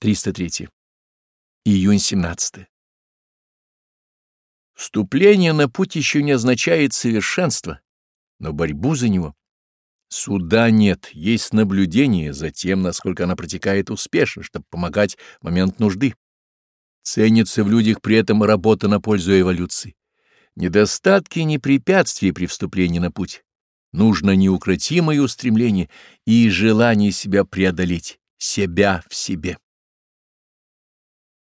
303. Июнь 17. Вступление на путь еще не означает совершенство, но борьбу за него. Суда нет, есть наблюдение за тем, насколько она протекает успешно, чтобы помогать в момент нужды. Ценится в людях при этом работа на пользу эволюции. Недостатки не препятствия при вступлении на путь. Нужно неукротимое устремление и желание себя преодолеть, себя в себе.